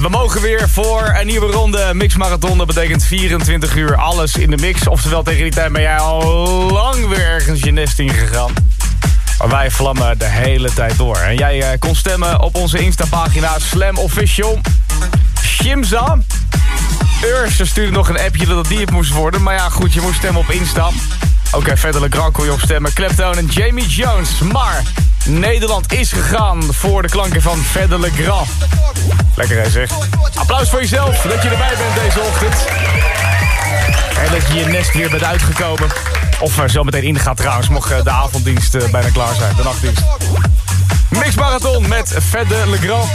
We mogen weer voor een nieuwe ronde Mix Marathon. Dat betekent 24 uur alles in de mix. Oftewel, tegen die tijd ben jij al lang weer ergens je nest ingegaan. Maar wij vlammen de hele tijd door. En jij uh, kon stemmen op onze Insta-pagina Slam Official. Shimza. Urs stuurde nog een appje dat het die moest worden. Maar ja, goed, je moest stemmen op Insta. Oké, okay, verder Legrand kon je op stemmen. Kleptoon en Jamie Jones. Maar Nederland is gegaan voor de klanken van Verder Legrand. Lekker hè zeg. Applaus voor jezelf dat je erbij bent deze ochtend. En dat je je nest weer bent uitgekomen. Of uh, zo meteen ingaat trouwens, mocht uh, de avonddienst uh, bijna klaar zijn. De nachtdienst. Mix Marathon met Verder Legrand.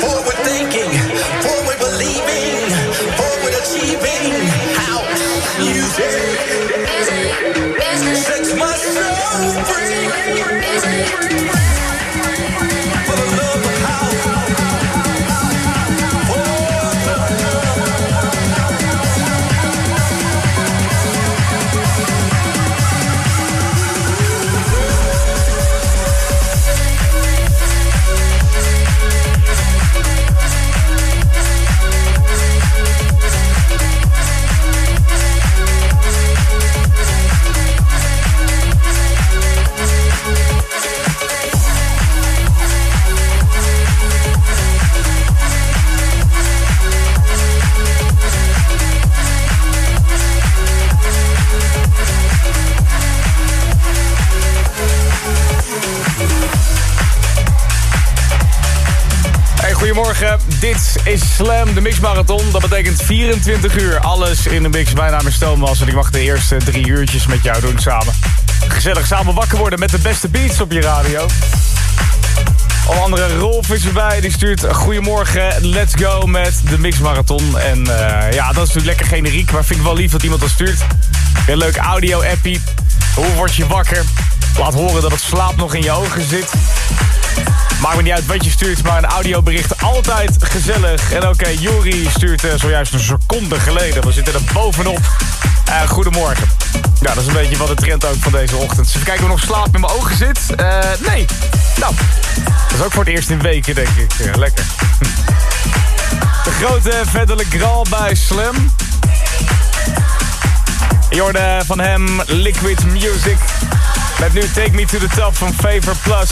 Forward thinking, de Mix Marathon. Dat betekent 24 uur. Alles in de mix. Mijn naam is Thomas en ik mag de eerste drie uurtjes met jou doen samen. Gezellig samen wakker worden met de beste beats op je radio. Onder andere Rolf is erbij. Die stuurt goedemorgen, let's go met de Mix Marathon. En eh, ja, dat is natuurlijk lekker generiek. Maar vind ik wel lief dat iemand dat stuurt. Een leuk audio-appie. Hoe word je wakker? Laat horen dat het slaap nog in je ogen zit. Maakt me niet uit wat je stuurt, maar een audiobericht altijd gezellig. En oké, Juri stuurt eh, zojuist een seconde geleden. We zitten er bovenop. Eh, goedemorgen. Ja, dat is een beetje wat de trend ook van deze ochtend. Even kijken of nog slaap in mijn ogen zit. Eh, nee. Nou, dat is ook voor het eerst in weken, denk ik. Lekker. De grote vette Grand bij Slam. Je hoorde van hem Liquid Music. Met nu Take Me to the Top van Favor Plus.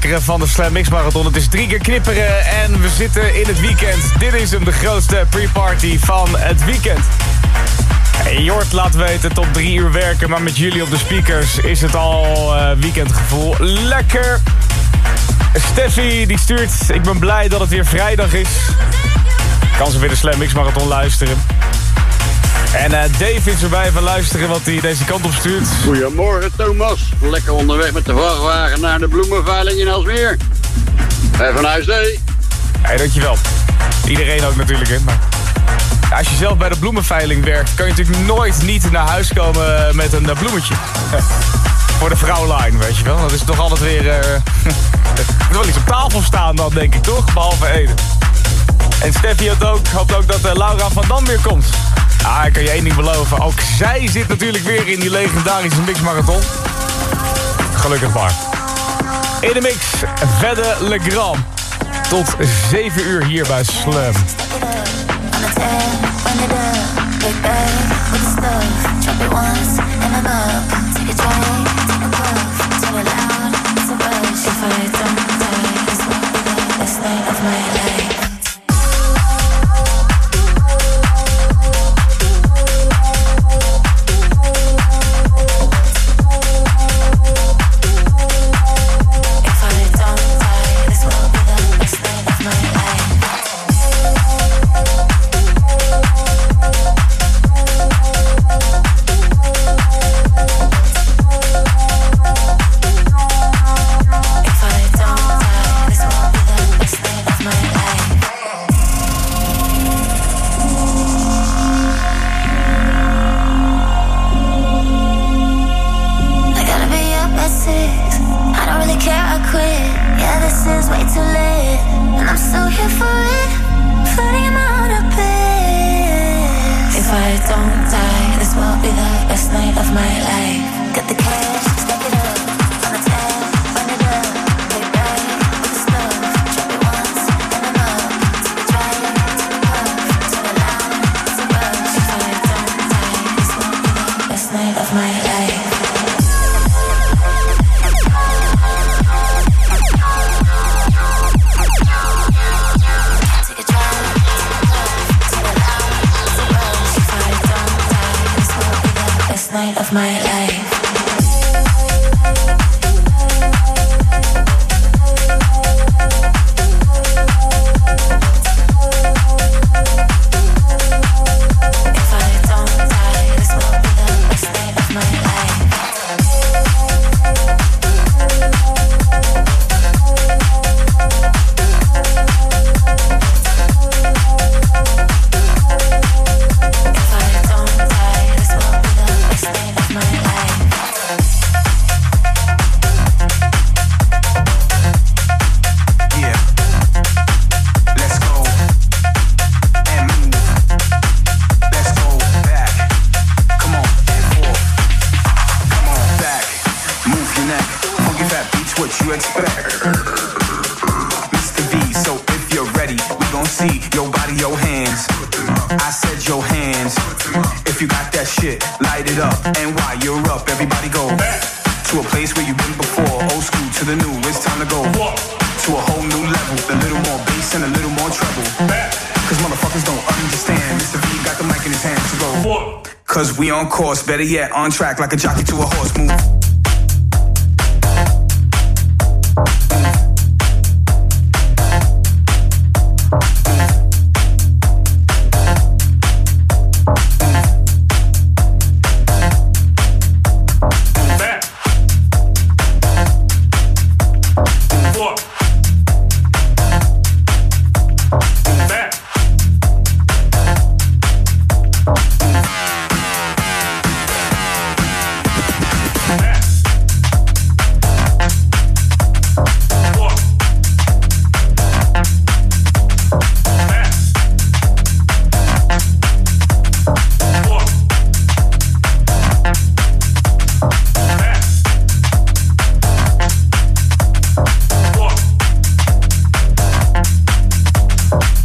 Lekkere van de Slam Mix Marathon. Het is drie keer knipperen en we zitten in het weekend. Dit is hem, de grootste pre-party van het weekend. Hey, Jort laat weten tot drie uur werken, maar met jullie op de speakers is het al uh, weekendgevoel. Lekker! Steffi die stuurt, ik ben blij dat het weer vrijdag is. Kan ze weer de Slam Mix Marathon luisteren. En uh, Dave is erbij van luisteren wat hij deze kant op stuurt. Goedemorgen Thomas. Lekker onderweg met de vrachtwagen naar de bloemenveiling in Alsmeer. En van huis Hé, hey, dankjewel. Iedereen ook natuurlijk, hè. Maar als je zelf bij de bloemenveiling werkt... kan je natuurlijk nooit niet naar huis komen met een bloemetje. Voor de vrouwline, weet je wel. Dat is toch altijd weer... Uh, er moet wel iets op tafel staan dan, denk ik, toch? Behalve eten. En Steffi hoopt ook, hoopt ook dat uh, Laura van Dam weer komt. Ah, ik kan je één ding beloven. Ook zij zit natuurlijk weer in die legendarische mixmarathon. Gelukkig maar. In de mix, Vedde Legrand. Tot 7 uur hier bij Slam. Better yet, on track like a jockey to a horse. Move. Bye.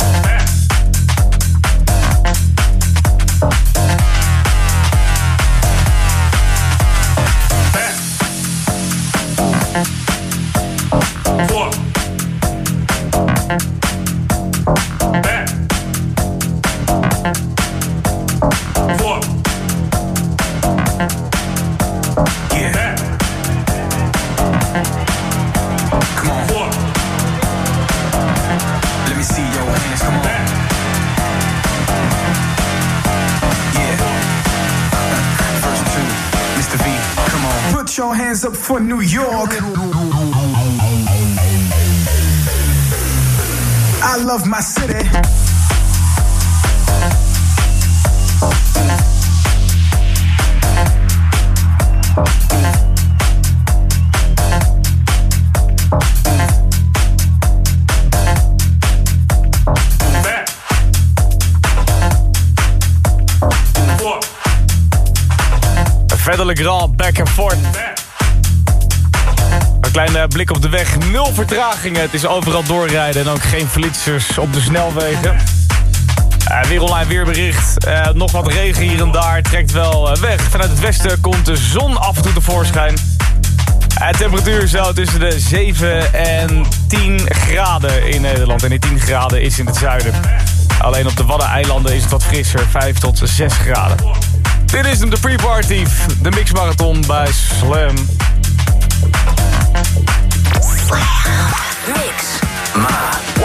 New York. I love my city. Verder Le blik op de weg. Nul vertragingen. Het is overal doorrijden en ook geen flitsers op de snelwegen. Uh, weer online weerbericht. Uh, nog wat regen hier en daar. Trekt wel uh, weg. Vanuit het westen komt de zon af en toe tevoorschijn. De temperatuur zo tussen de 7 en 10 graden in Nederland. En die 10 graden is in het zuiden. Alleen op de Waddeneilanden is het wat frisser. 5 tot 6 graden. Dit is hem, de pre-party. De mixmarathon bij Slam. Mix. Marathon.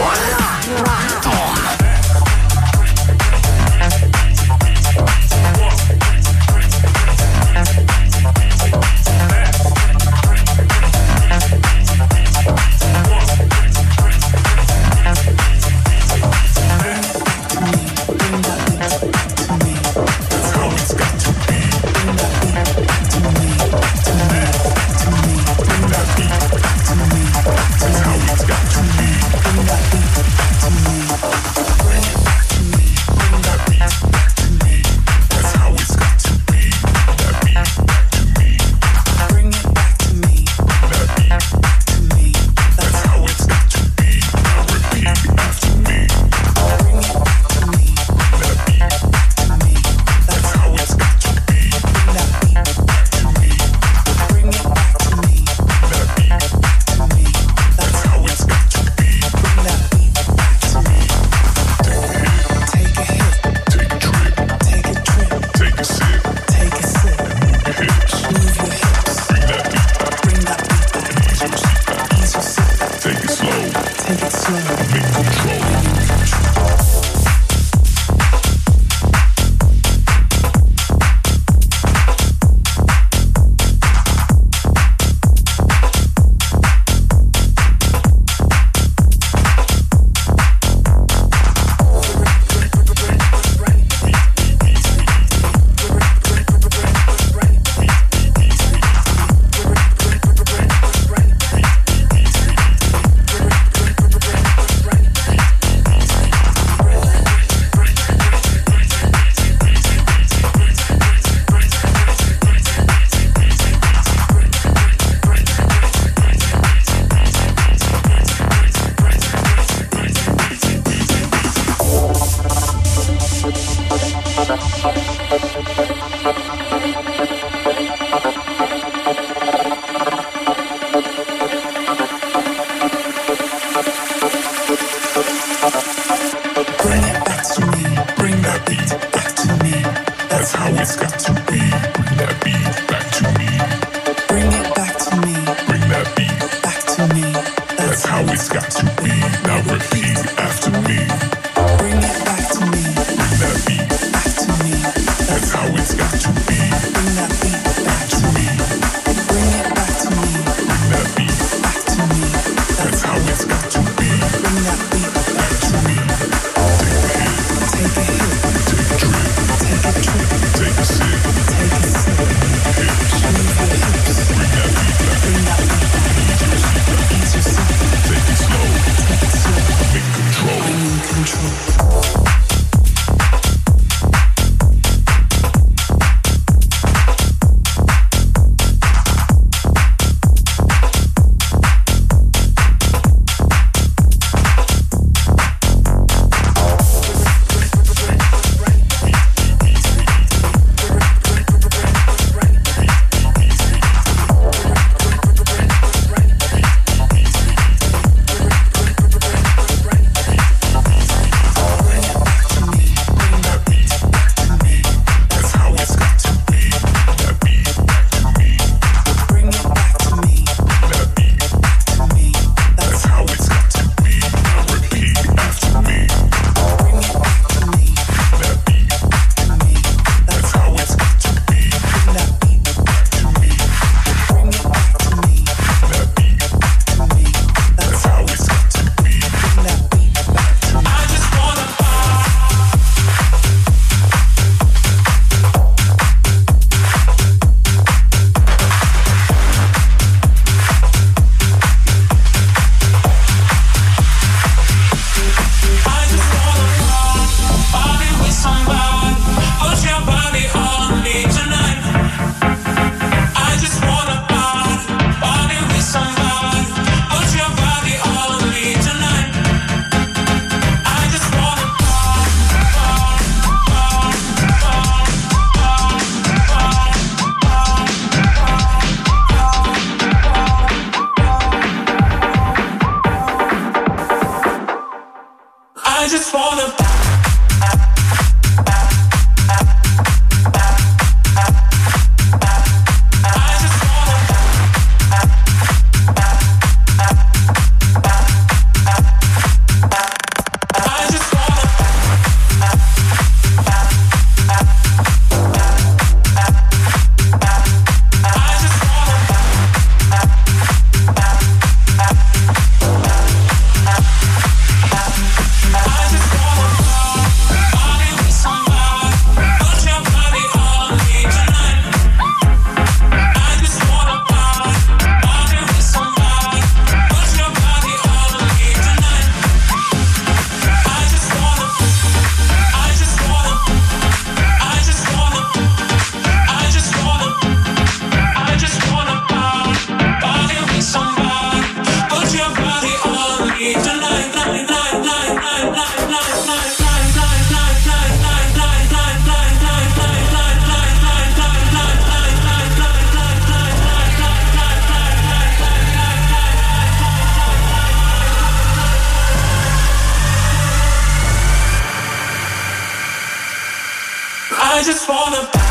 just wanna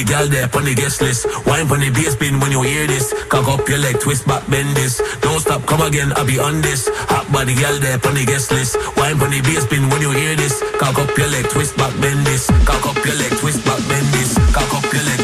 the girl there on the guest list. Wine on the bass bin when you hear this. Cock up your leg, twist back, bend this. Don't stop, come again, I'll be on this. Hot body girl there on the guest list. Wine on the bass bin when you hear this. Cock up your leg, twist back, bend this. Cock up your leg, twist back, bend this. Cock up your leg.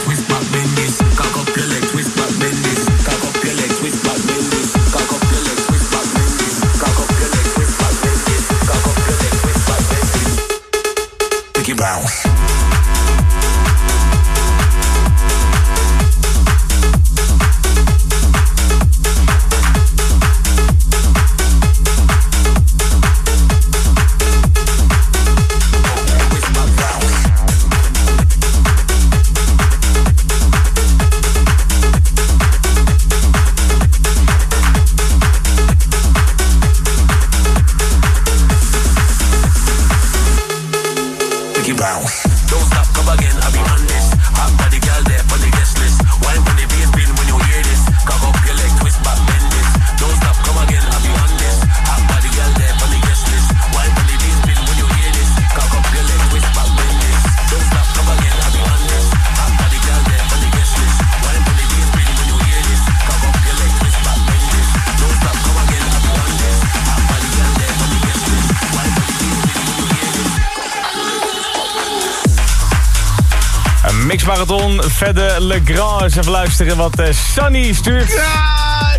Verder Le Grand. Eens even luisteren wat eh, Sunny stuurt. Ja,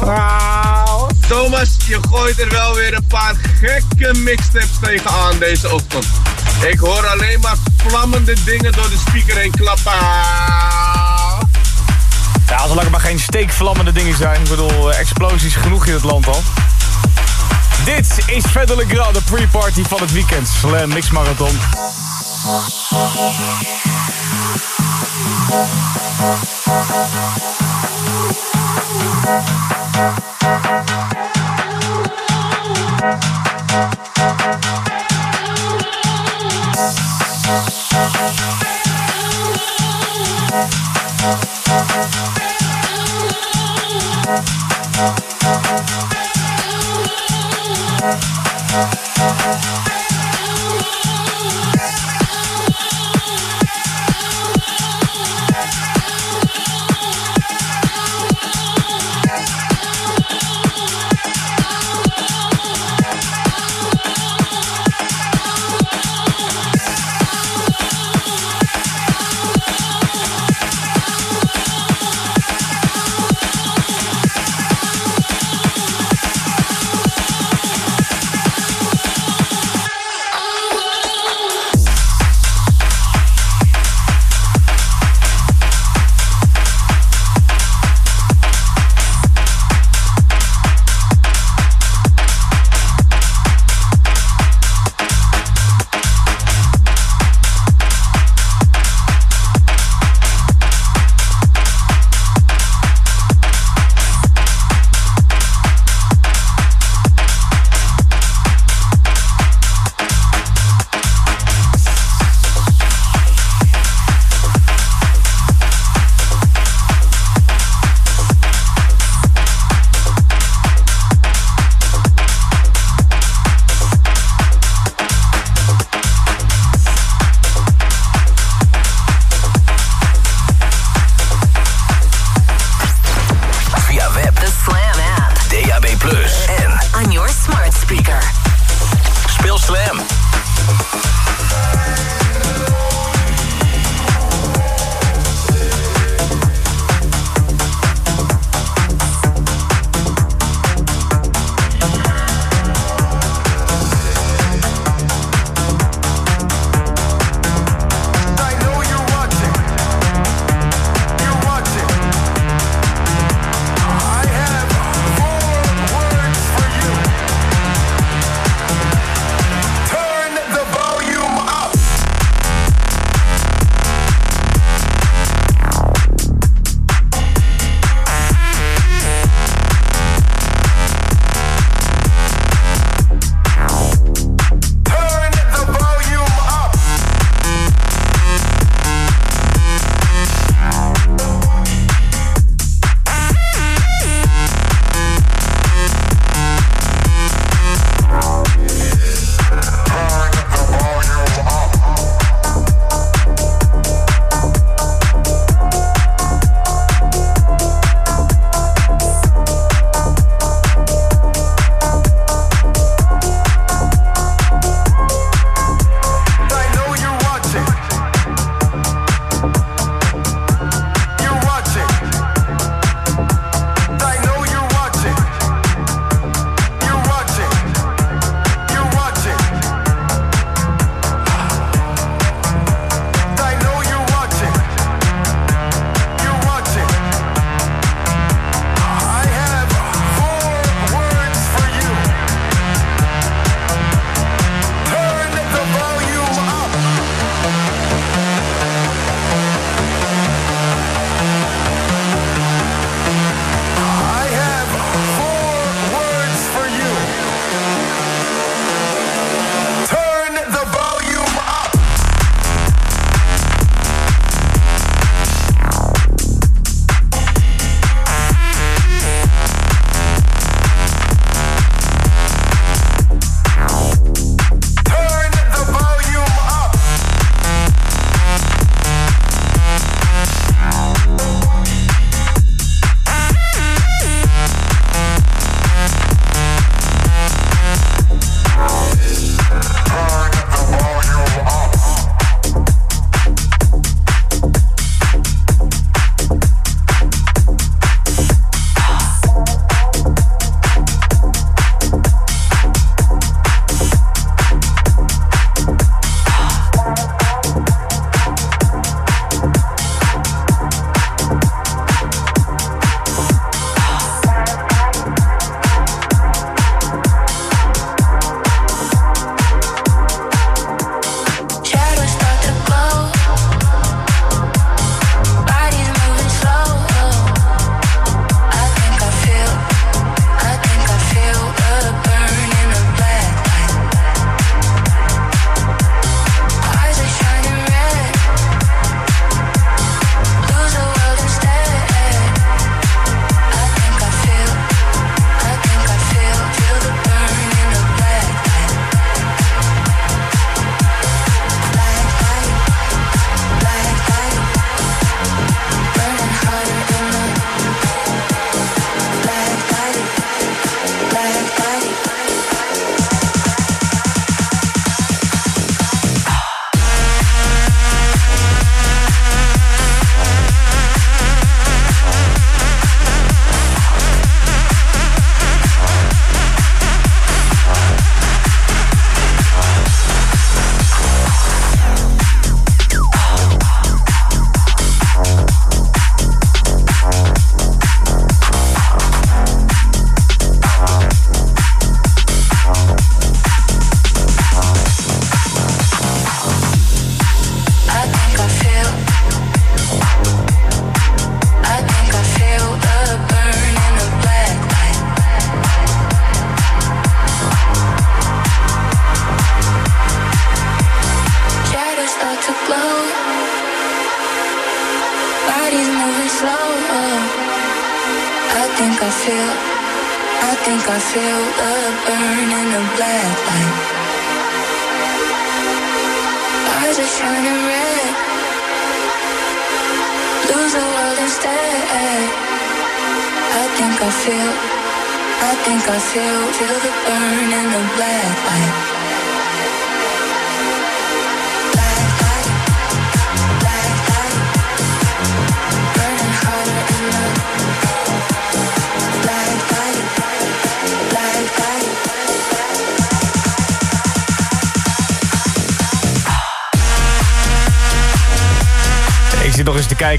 nou. Thomas, je gooit er wel weer een paar gekke mixtapes tegenaan deze ochtend. Ik hoor alleen maar vlammende dingen door de speaker heen klappen. Ja, zolang het maar geen steekvlammende dingen zijn. Ik bedoel, eh, explosies genoeg in het land al. Dit is Verder Le Grand, de pre-party van het weekend. Slam Mix Marathon. Thank you.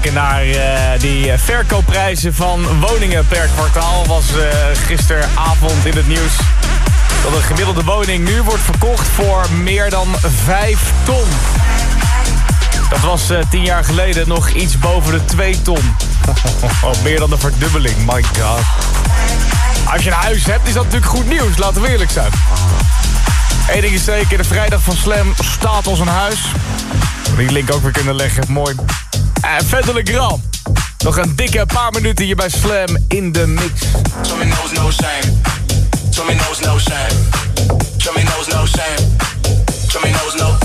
Kijken naar eh, die eh, verkoopprijzen van woningen per kwartaal. Was eh, gisteravond in het nieuws dat een gemiddelde woning nu wordt verkocht voor meer dan 5 ton. Dat was eh, 10 jaar geleden nog iets boven de 2 ton. Oh, meer dan de verdubbeling, my god. Als je een huis hebt is dat natuurlijk goed nieuws, laten we eerlijk zijn. Eén ding is zeker, de vrijdag van Slam staat als een huis. Die link ook weer kunnen leggen, mooi. Eh, en verder de gram. Nog een dikke paar minuten hier bij Slam in de mix. Me knows no shame. Me knows no shame. Me knows no shame. Me knows no.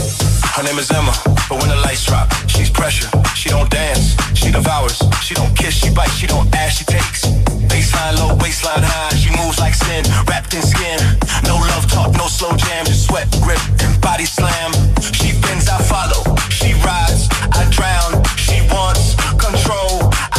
Her name is Emma, but when the lights drop, she's pressure. She don't dance, she devours. She don't kiss, she bites, she don't ask, she takes. Baseline low, waistline high. She moves like sin, wrapped in skin. No love talk, no slow jam, just sweat, grip, and body slam. She bends, I follow. She rides, I drown. Wants control.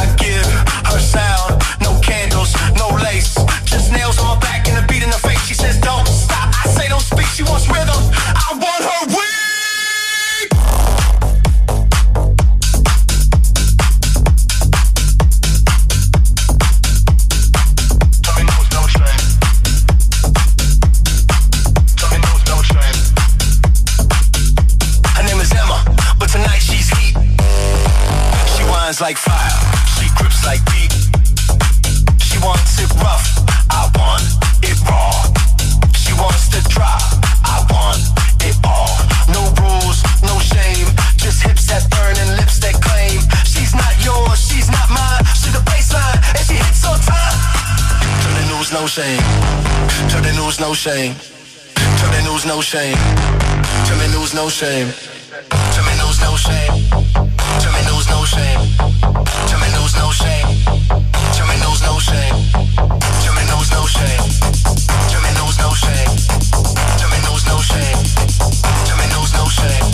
News, no shame. Turn the news, no shame. Turn the news, no shame. Turn the news, no shame. Turn the news, no shame. Turn the news, no shame. Turn the news, no shame. Turn the news, no shame. Turn the news, no shame. Turn the news, no shame. Turn the news, no shame. Turn the news, no shame.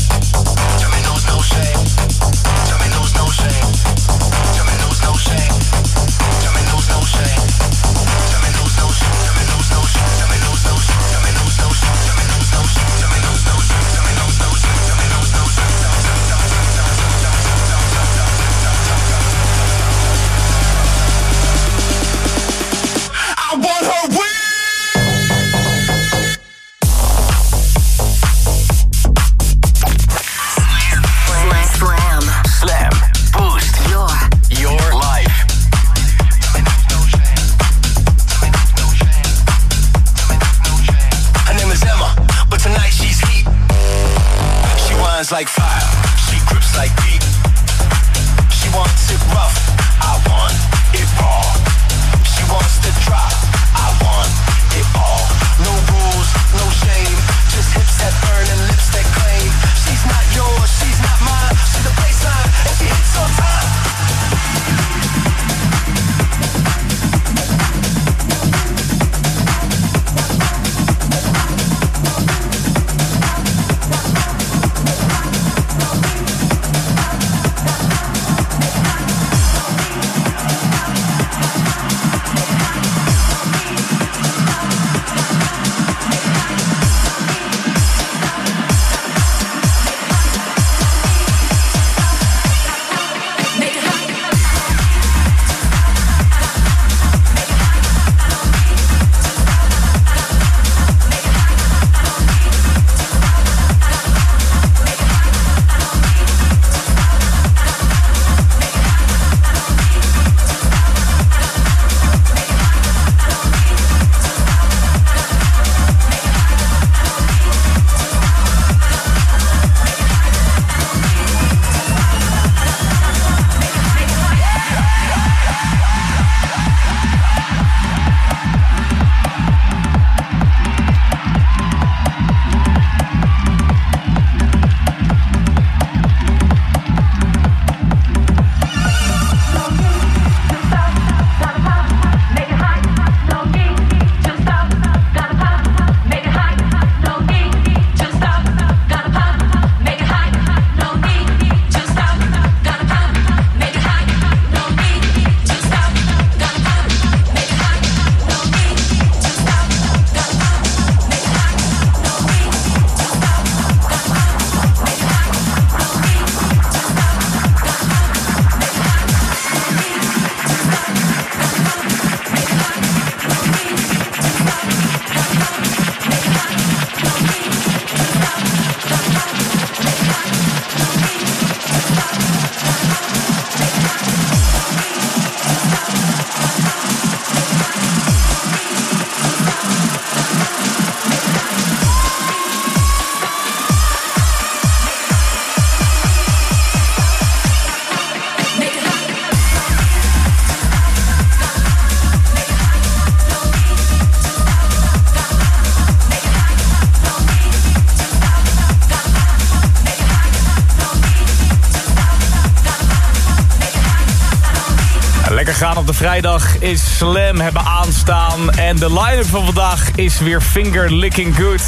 Vrijdag is Slam hebben aanstaan. En de line-up van vandaag is weer Finger Licking Good.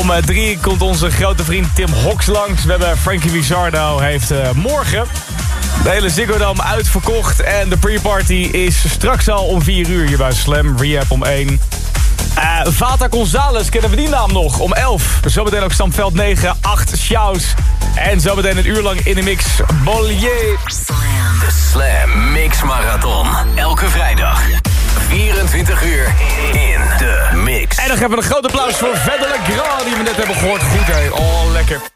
Om eh, drie komt onze grote vriend Tim Hox langs. We hebben Frankie Wizardo heeft eh, morgen de hele Ziggo Dome uitverkocht. En de pre-party is straks al om 4 uur hier bij Slam. Rehab om 1. Eh Vata Gonzalez, kennen we die naam nog? Om 11. Zometeen ook Stamveld 9, 8 Shows. En zometeen een uur lang in de mix. Bollier. Slam Mix Marathon. Elke vrijdag. 24 uur in de mix. En dan hebben we een groot applaus voor Vedele Grand die we net hebben gehoord. Goed hè. Oh, lekker.